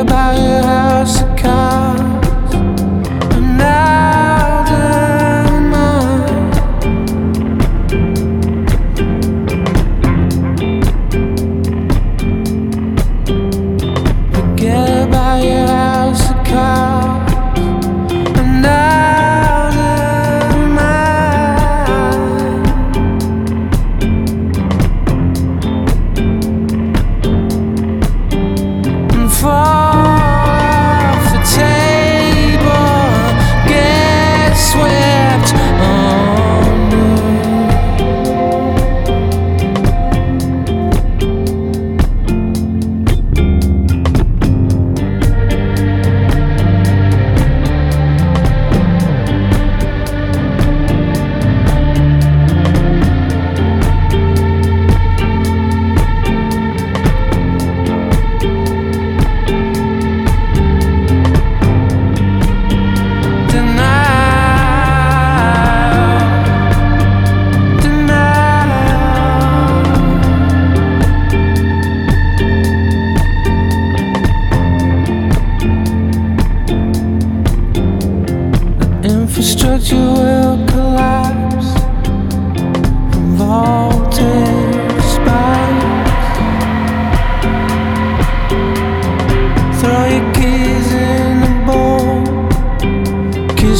about your house.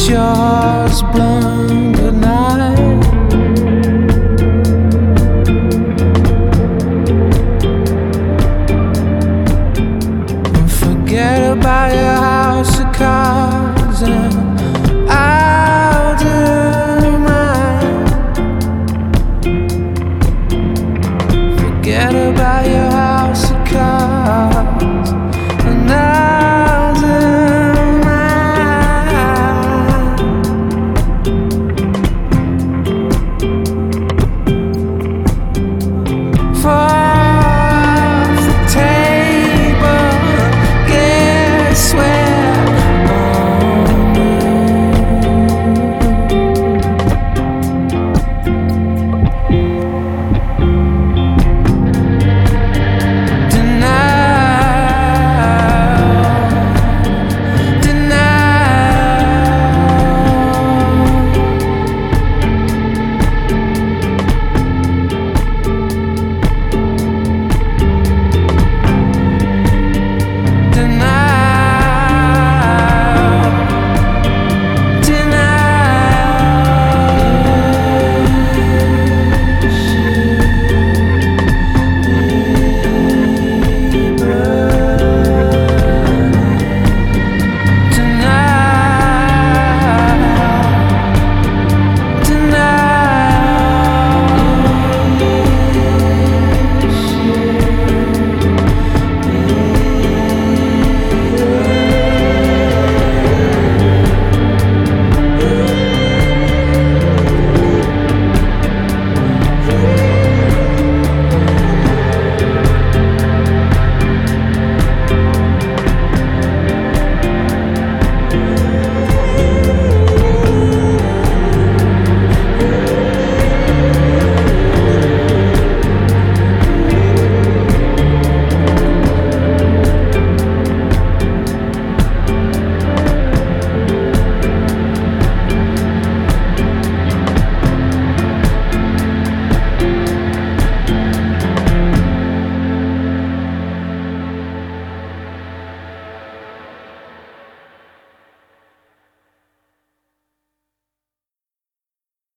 Your heart's goodnight. And forget about it.